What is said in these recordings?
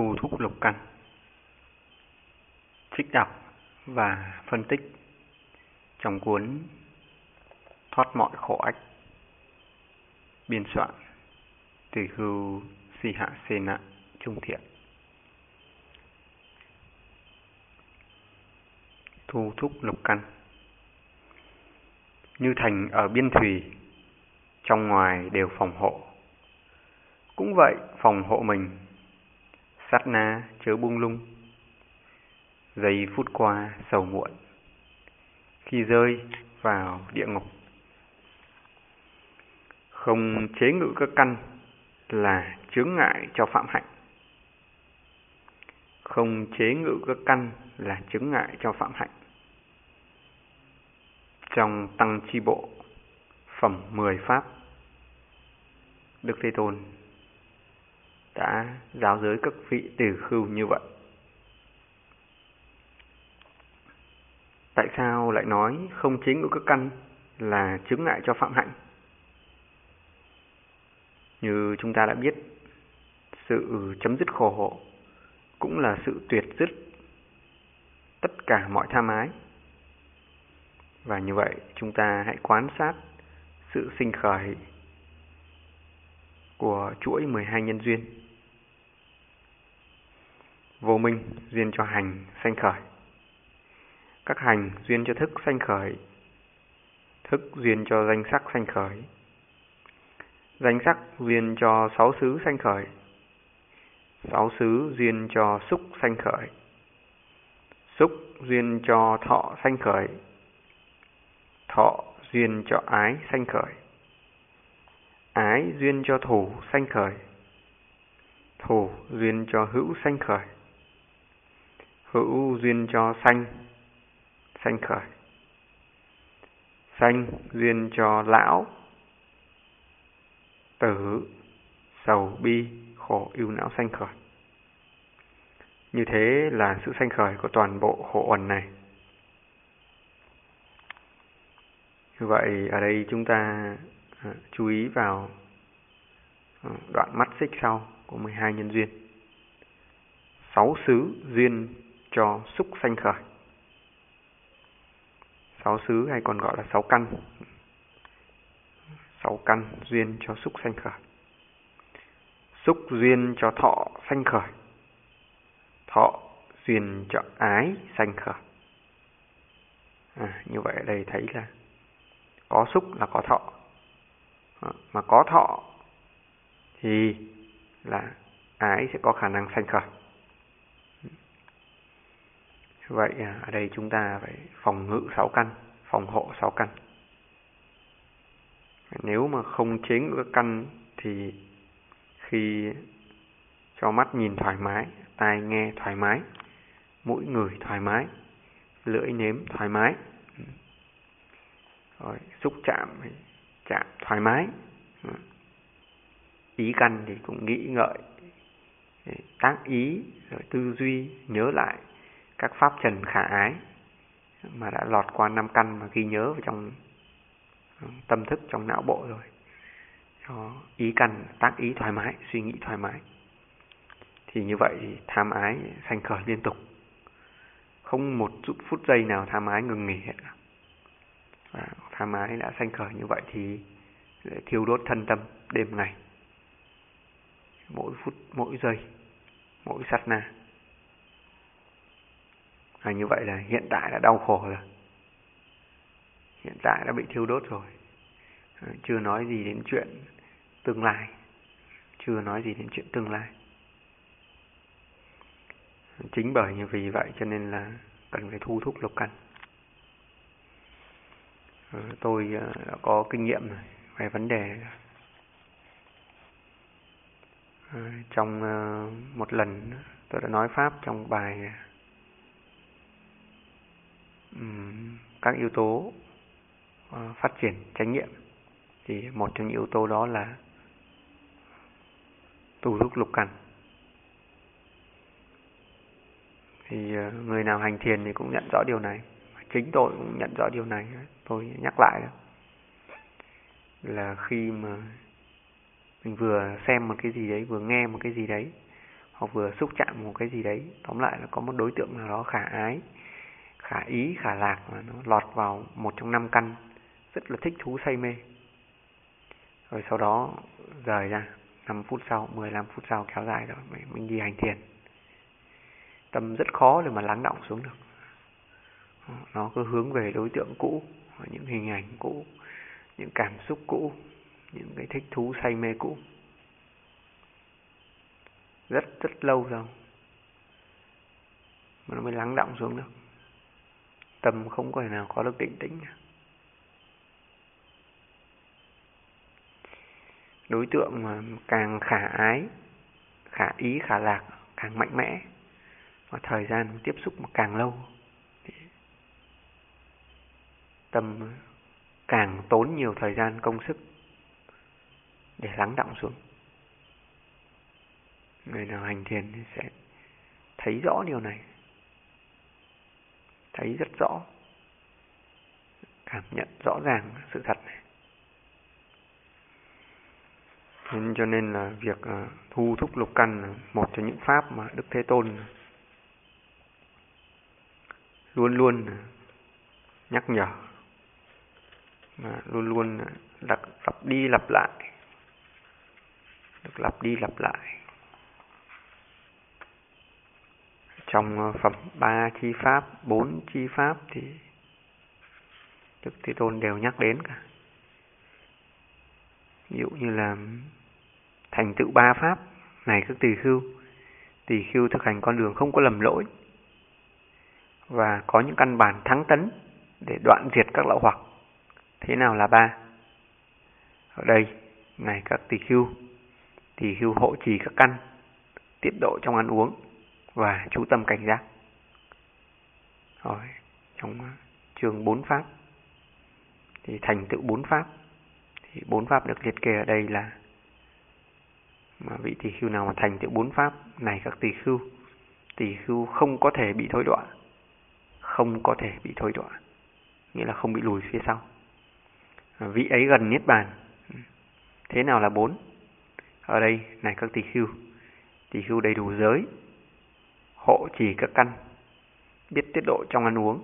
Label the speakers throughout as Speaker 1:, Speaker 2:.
Speaker 1: thu thúc lục căn, trích đọc và phân tích trong cuốn thoát mọi khổ ách, biên soạn từ hưu si hạ xê nạ trung thiện. Thu thúc lục căn. Như thành ở biên thùy, trong ngoài đều phòng hộ. Cũng vậy, phòng hộ mình sát na chớ buông lung. Giây phút qua sầu muộn, khi rơi vào địa ngục. Không chế ngự các căn là chướng ngại cho phạm hạnh. Không chế ngự các căn là chướng ngại cho phạm hạnh. Trong tăng chi bộ, phẩm 10 pháp, Đức Thế Tôn đã giáo giới các vị từ khưu như vậy. Tại sao lại nói không chính của các căn là chứng ngại cho phạm hạnh? Như chúng ta đã biết, sự chấm dứt khổ hộ cũng là sự tuyệt dứt tất cả mọi tham ái. Và như vậy, chúng ta hãy quan sát sự sinh khởi của chuỗi 12 nhân duyên. Vô minh duyên cho hành, sanh khởi. Các hành duyên cho thức, sanh khởi. Thức duyên cho danh sắc, sanh khởi. Danh sắc duyên cho sáu xứ, sanh khởi. Sáu xứ duyên cho xúc, sanh khởi. Xúc duyên cho thọ, sanh khởi. Thọ duyên cho ái, sanh khởi ái duyên cho thủ, sanh khởi thủ duyên cho hữu, sanh khởi hữu duyên cho sanh sanh khởi. Sanh duyên cho lão, tử, sầu, bi, khổ, ưu não, sanh khởi. Như thế là sự sanh khởi của toàn bộ khổ uẩn này. Như vậy, ở đây chúng ta à, chú ý vào à, đoạn mắt xích sau của 12 nhân duyên. Sáu xứ duyên cho xúc sanh khởi. Sáu xứ hay còn gọi là sáu căn. Sáu căn duyên cho xúc sanh khởi. Xúc duyên cho thọ sanh khởi. Thọ duyên cho ái sanh khởi. À, như vậy ở đây thấy là có xúc là có thọ à, mà có thọ thì là ái sẽ có khả năng sanh khởi vậy à, ở đây chúng ta phải phòng ngự sáu căn, phòng hộ sáu căn. Nếu mà không chế ngự căn thì khi cho mắt nhìn thoải mái, tai nghe thoải mái, mũi ngửi thoải mái, lưỡi nếm thoải mái, rồi xúc chạm chạm thoải mái. Ý căn thì cũng nghĩ ngợi, tác ý, rồi tư duy, nhớ lại các pháp trần khả ái mà đã lọt qua năm căn mà ghi nhớ vào trong ờ, tâm thức, trong não bộ rồi. Cho ý căn, tác ý thoải mái, suy nghĩ thoải mái. Thì như vậy thì tham ái sanh khởi liên tục. Không một chút phút giây nào tham ái ngừng nghỉ hết. Và tham ái đã sanh khởi như vậy thì thiêu đốt thân tâm đêm ngày. Mỗi phút, mỗi giây, mỗi sát na à, như vậy là hiện tại đã đau khổ rồi. Hiện tại đã bị thiêu đốt rồi. Ờ, chưa nói gì đến chuyện tương lai. Chưa nói gì đến chuyện tương lai. Chính bởi như vì vậy cho nên là cần phải thu thúc lục căn. Ờ, tôi đã có kinh nghiệm về vấn đề. Trong một lần tôi đã nói pháp trong bài Ừ, các yếu tố ờ, phát triển trách nhiệm thì một trong những yếu tố đó là tu thúc lục căn. Thì ờ, người nào hành thiền thì cũng nhận rõ điều này. Chính tôi cũng nhận rõ điều này. Tôi nhắc lại đó. Là khi mà mình vừa xem một cái gì đấy, vừa nghe một cái gì đấy, hoặc vừa xúc chạm một cái gì đấy, tóm lại là có một đối tượng nào đó khả ái khả ý, khả lạc mà nó lọt vào một trong năm căn, rất là thích thú say mê. Rồi sau đó rời ra 5 phút sau 15 phút sau kéo dài rồi mình đi hành thiền. Tâm rất khó để mà lắng động xuống được. Nó cứ hướng về đối tượng cũ, những hình ảnh cũ, những cảm xúc cũ, những cái thích thú say mê cũ. Rất rất lâu rồi mà nó mới lắng động xuống được tâm không có thể nào có được định tĩnh đối tượng mà càng khả ái, khả ý, khả lạc càng mạnh mẽ và thời gian tiếp xúc mà càng lâu tâm càng tốn nhiều thời gian, công sức để lắng động xuống. Người nào hành thiền thì sẽ thấy rõ điều này thấy rất rõ cảm nhận rõ ràng sự thật này. Nên cho nên là việc à, thu thúc lục căn là một trong những pháp mà đức thế tôn luôn luôn nhắc nhở mà luôn luôn lặp, lặp đi lặp lại được lặp đi lặp lại. Trong ờ, phẩm ba chi pháp, bốn chi pháp thì đức thế tôn đều nhắc đến cả. Ví dụ như là thành tựu ba pháp này các tỳ khưu. Tỳ khưu thực hành con đường không có lầm lỗi. Và có những căn bản thắng tấn để đoạn diệt các lậu hoặc. Thế nào là ba? Ở đây, này các tỳ khưu. Tỳ khưu hộ trì các căn, tiết độ trong ăn uống và chú tâm cảnh giác. Rồi, trong ờ, chương bốn pháp, thì thành tựu bốn pháp, thì bốn pháp được liệt kê ở đây là, mà vị tỳ khưu nào mà thành tựu bốn pháp này các tỳ khưu tỳ khưu không có thể bị thối đọa không có thể bị thối đọa nghĩa là không bị lùi phía sau. Ờ, vị ấy gần niết bàn. Thế nào là bốn? Ở đây này các tỳ khưu tỳ khưu đầy đủ giới hộ trì các căn, biết tiết độ trong ăn uống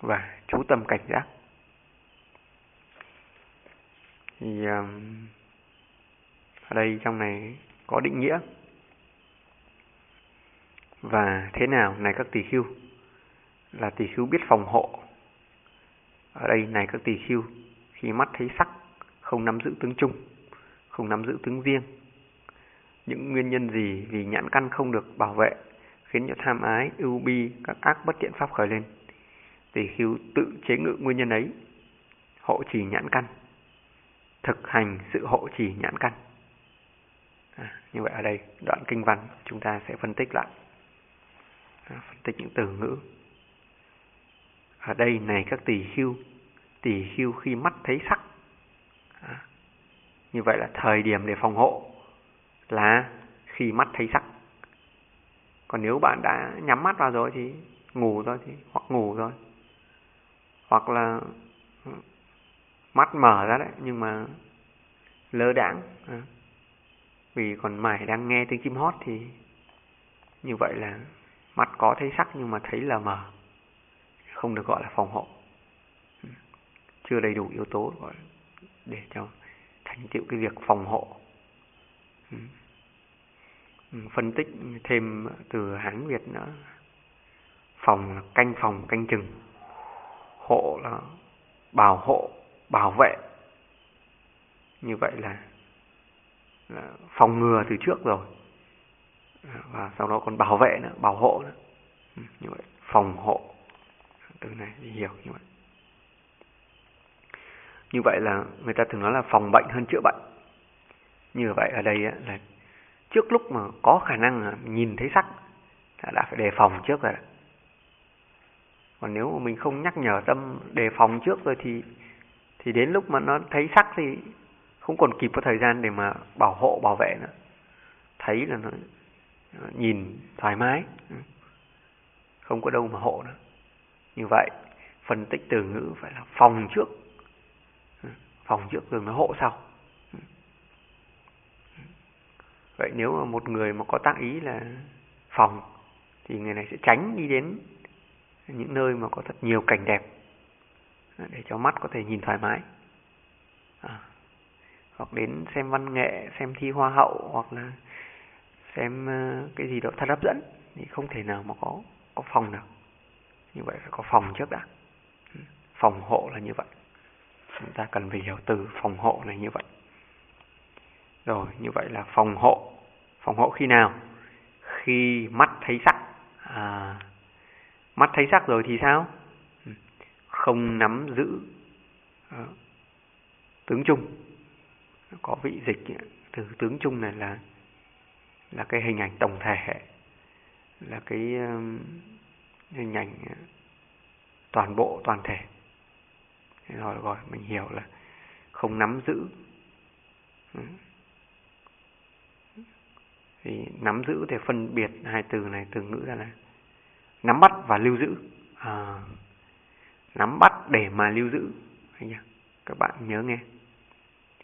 Speaker 1: và chú tâm cảnh giác. Thì um, ở đây trong này có định nghĩa. Và thế nào này các tỳ khưu? Là tỳ khưu biết phòng hộ. Ở đây này các tỳ khưu, khi mắt thấy sắc, không nắm giữ tướng chung, không nắm giữ tướng riêng. Những nguyên nhân gì vì nhãn căn không được bảo vệ? Khiến cho tham ái ưu bi các ác bất thiện pháp khởi lên. Tỳ khưu tự chế ngự nguyên nhân ấy hộ trì nhãn căn thực hành sự hộ trì nhãn căn. À, như vậy ở đây đoạn kinh văn chúng ta sẽ phân tích lại. À, phân tích những từ ngữ. Ở đây này các tỳ khưu tỳ khưu khi mắt thấy sắc à, như vậy là thời điểm để phòng hộ là khi mắt thấy sắc còn nếu bạn đã nhắm mắt vào rồi thì ngủ rồi thì, hoặc ngủ rồi hoặc là ừ, mắt mở ra đấy, nhưng mà lơ đãng à. vì còn mải đang nghe tiếng chim hót thì như vậy là mắt có thấy sắc nhưng mà thấy là mờ, không được gọi là phòng hộ. Ừ, chưa đầy đủ yếu tố gọi để cho thành tựu cái việc phòng hộ. Ừ phân tích thêm từ Hán Việt nữa. Phòng là canh phòng canh chừng. Hộ là bảo hộ bảo vệ. Như vậy là, là phòng ngừa từ trước rồi. À, và sau đó còn bảo vệ nữa bảo hộ nữa. Ừ, như vậy phòng hộ. Từ này thì hiểu như vậy. Như vậy là người ta thường nói là phòng bệnh hơn chữa bệnh. Như vậy ở đây là trước lúc mà có khả năng nhìn thấy sắc, đã phải đề phòng trước rồi. Còn nếu mà mình không nhắc nhở tâm đề phòng trước rồi thì thì đến lúc mà nó thấy sắc thì không còn kịp có thời gian để mà bảo hộ, bảo vệ nữa. Thấy là nó nhìn thoải mái, không có đâu mà hộ nữa. Như vậy, phân tích từ ngữ phải là phòng trước. Phòng trước rồi mới hộ sau. Vậy nếu mà một người mà có tác ý là phòng thì người này sẽ tránh đi đến những nơi mà có thật nhiều cảnh đẹp à, để cho mắt có thể nhìn thoải mái. À, hoặc đến xem văn nghệ xem thi hoa hậu hoặc là xem ờ, cái gì đó thật hấp dẫn thì không thể nào mà có có phòng được. Như vậy phải có phòng trước đã. Ừ, phòng hộ là như vậy. Chúng ta cần phải hiểu từ phòng hộ này như vậy rồi như vậy là phòng hộ. Phòng hộ khi nào? Khi mắt thấy sắc. À, mắt thấy sắc rồi thì sao? Ừ, không nắm giữ à, tướng chung có vị dịch từ tướng chung này là là cái hình ảnh tổng thể là cái um, hình ảnh ờ, toàn bộ toàn thể. Rồi rồi mình hiểu là không nắm giữ. Ừ thì nắm giữ để phân biệt hai từ này từ ngữ ra là nắm bắt và lưu giữ. À, nắm bắt để mà lưu giữ. Các bạn nhớ nghe.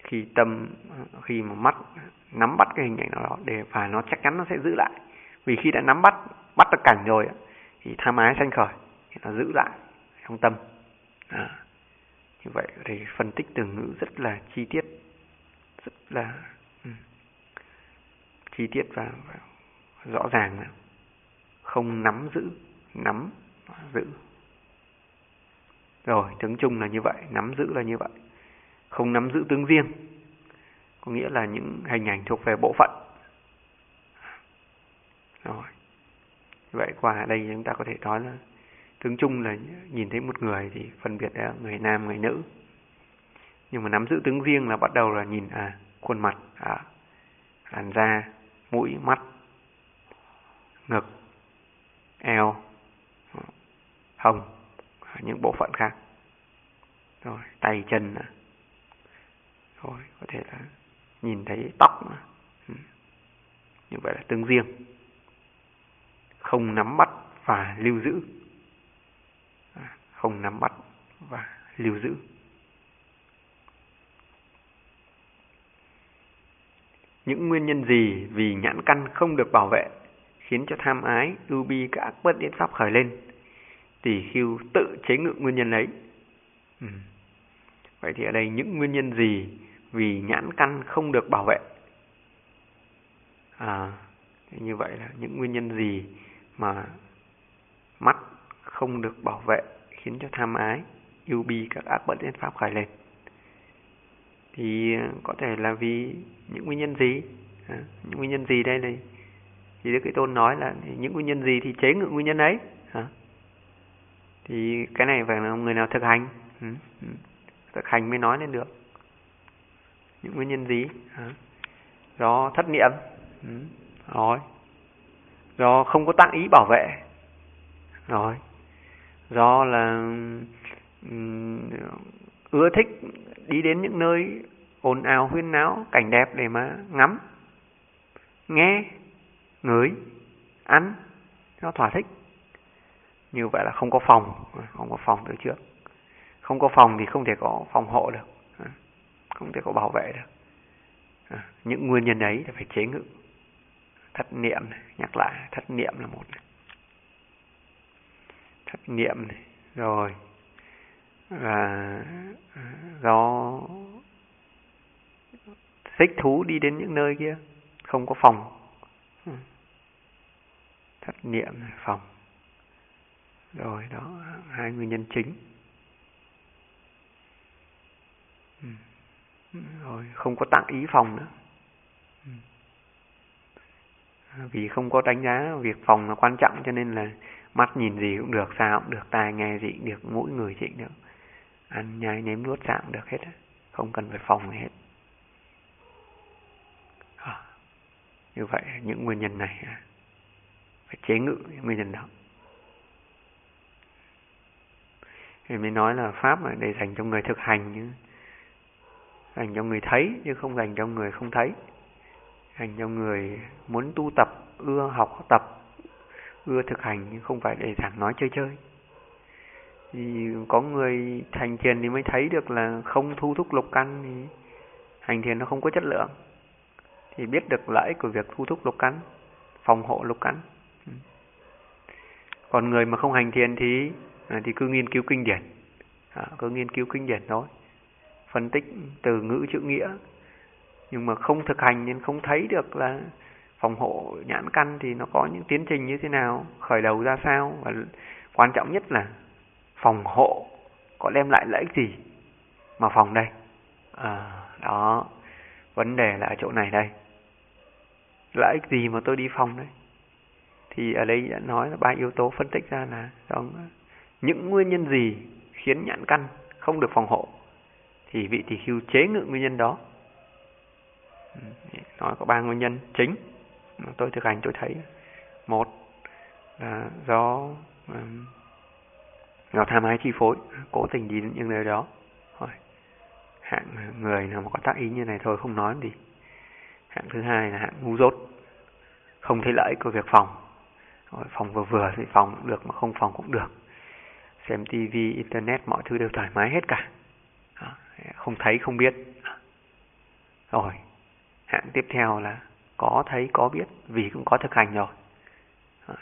Speaker 1: Khi tâm khi mà mắt nắm bắt cái hình ảnh nào đó để và nó chắc chắn nó sẽ giữ lại. Vì khi đã nắm bắt bắt được cảnh rồi thì tham ái sanh khởi thì nó giữ lại trong tâm. À, như vậy thì phân tích từ ngữ rất là chi tiết rất là chi tiết và, và rõ ràng là không nắm giữ nắm giữ. Rồi tướng chung là như vậy nắm giữ là như vậy. Không nắm giữ tướng riêng có nghĩa là những hình ảnh thuộc về bộ phận. Rồi vậy qua đây chúng ta có thể nói là tướng chung là nhìn thấy một người thì phân biệt là người nam người nữ. Nhưng mà nắm giữ tướng riêng là bắt đầu là nhìn à khuôn mặt à làn da mũi, mắt, ngực, eo, hông, những bộ phận khác. Rồi, tay, chân rồi, có thể là nhìn thấy tóc. Ừ. như vậy là tương riêng. Không nắm bắt và lưu giữ. À, không nắm bắt và lưu giữ. Những nguyên nhân gì vì nhãn căn không được bảo vệ khiến cho tham ái ưu bi các ác bất điện pháp khởi lên tỷ khiêu tự chế ngự nguyên nhân ấy ừ. vậy thì ở đây những nguyên nhân gì vì nhãn căn không được bảo vệ. À, như vậy là những nguyên nhân gì mà mắt không được bảo vệ khiến cho tham ái, ưu bi các ác bất điện pháp khởi lên. Thì ờ, có thể là vì những nguyên nhân gì? À, những nguyên nhân gì đây này? Thì Đức Thế Tôn nói là những nguyên nhân gì thì chế ngự nguyên nhân ấy. À, thì cái này phải là người nào thực hành. Ừ, ừ, thực hành mới nói lên được những nguyên nhân gì do thất niệm ừ. rồi do không có tác ý bảo vệ rồi do là ưa thích đi đến những nơi ồn ào huyên náo cảnh đẹp để mà ngắm nghe ngửi ăn cho thỏa thích. Như vậy là không có phòng không có phòng từ trước. Không có phòng thì không thể có phòng hộ được không thể có bảo vệ được. Những nguyên nhân ấy thì phải chế ngự. Thất niệm này, nhắc lại thất niệm là một này. thất niệm này rồi và à, do thích thú đi đến những nơi kia, không có phòng. Ừ. Thất niệm phòng. Rồi đó, hai nguyên nhân chính. Ừ. Rồi, không có tặng ý phòng nữa. Ừ. À, vì không có đánh giá việc phòng là quan trọng, cho nên là mắt nhìn gì cũng được sao cũng được, tai nghe gì cũng được, mũi người chị được ăn nhai nếm nuốt dạng được hết không cần phải phòng hết. À, như vậy những nguyên nhân này à, phải chế ngự những nguyên nhân đó. Thì mới nói là pháp là để dành cho người thực hành dành cho người thấy chứ không dành cho người không thấy. Dành cho người muốn tu tập ưa học tập ưa thực hành nhưng không phải để giảng nói chơi chơi thì có người hành thiền thì mới thấy được là không thu thúc lục căn thì hành thiền nó không có chất lượng. Thì biết được lợi của việc thu thúc lục căn phòng hộ lục căn. Còn người mà không hành thiền thì à, thì cứ nghiên cứu kinh điển. À, cứ nghiên cứu kinh điển thôi. Phân tích từ ngữ chữ nghĩa. Nhưng mà không thực hành nên không thấy được là phòng hộ nhãn căn thì nó có những tiến trình như thế nào khởi đầu ra sao. Và quan trọng nhất là phòng hộ có đem lại lợi ích gì mà phòng đây? À, đó vấn đề là ở chỗ này đây. Lợi ích gì mà tôi đi phòng đấy thì ở đây đã nói là ba yếu tố phân tích ra là đó, những nguyên nhân gì khiến nhãn căn không được phòng hộ thì vị tỷ khưu chế ngự nguyên nhân đó. Ừ, nói có ba nguyên nhân chính tôi thực hành tôi thấy. Một là do um, nó tham ái chi phối cố tình đi những nơi đó. Rồi. hạng người nào mà có tác ý như này thôi không nói gì hạng thứ hai là hạng ngu dốt không thấy lợi của việc phòng. Rồi, phòng vừa vừa thì phòng cũng được mà không phòng cũng được. Xem tivi internet mọi thứ đều thoải mái hết cả. Không thấy không biết. Rồi hạng tiếp theo là có thấy có biết vì cũng có thực hành rồi.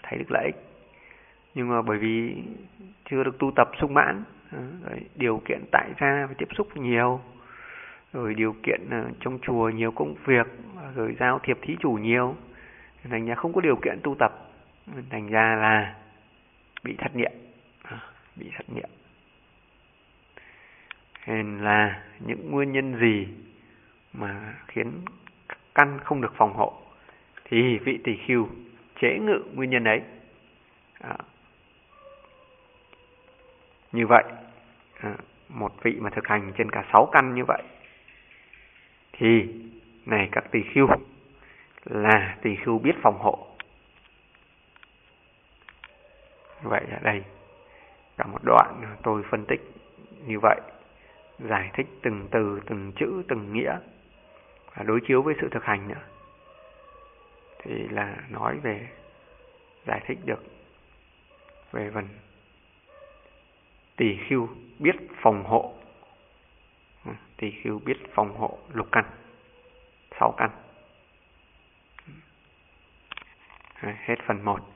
Speaker 1: Thấy được lợi ích nhưng mà bởi vì chưa được tu tập sung mãn ờ, rồi điều kiện tại gia phải tiếp xúc nhiều rồi điều kiện ờ, trong chùa nhiều công việc rồi giao thiệp thí chủ nhiều. Thành ra không có điều kiện tu tập thành ra là bị thất niệm ờ, bị thất niệm. Nên là những nguyên nhân gì mà khiến căn không được phòng hộ thì vị tỷ khưu chế ngự nguyên nhân ấy. À, như vậy à, một vị mà thực hành trên cả sáu căn như vậy, thì này các tỳ khưu, là tỳ khưu biết phòng hộ. Vậy ở đây, cả một đoạn tôi phân tích như vậy, giải thích từng từ, từng chữ, từng nghĩa, và đối chiếu với sự thực hành nữa. Thì là nói về, giải thích được về phần Tỳ khưu biết phòng hộ. Ừ, Tỳ khưu biết phòng hộ lục căn, sáu căn. Ừ, hết phần 1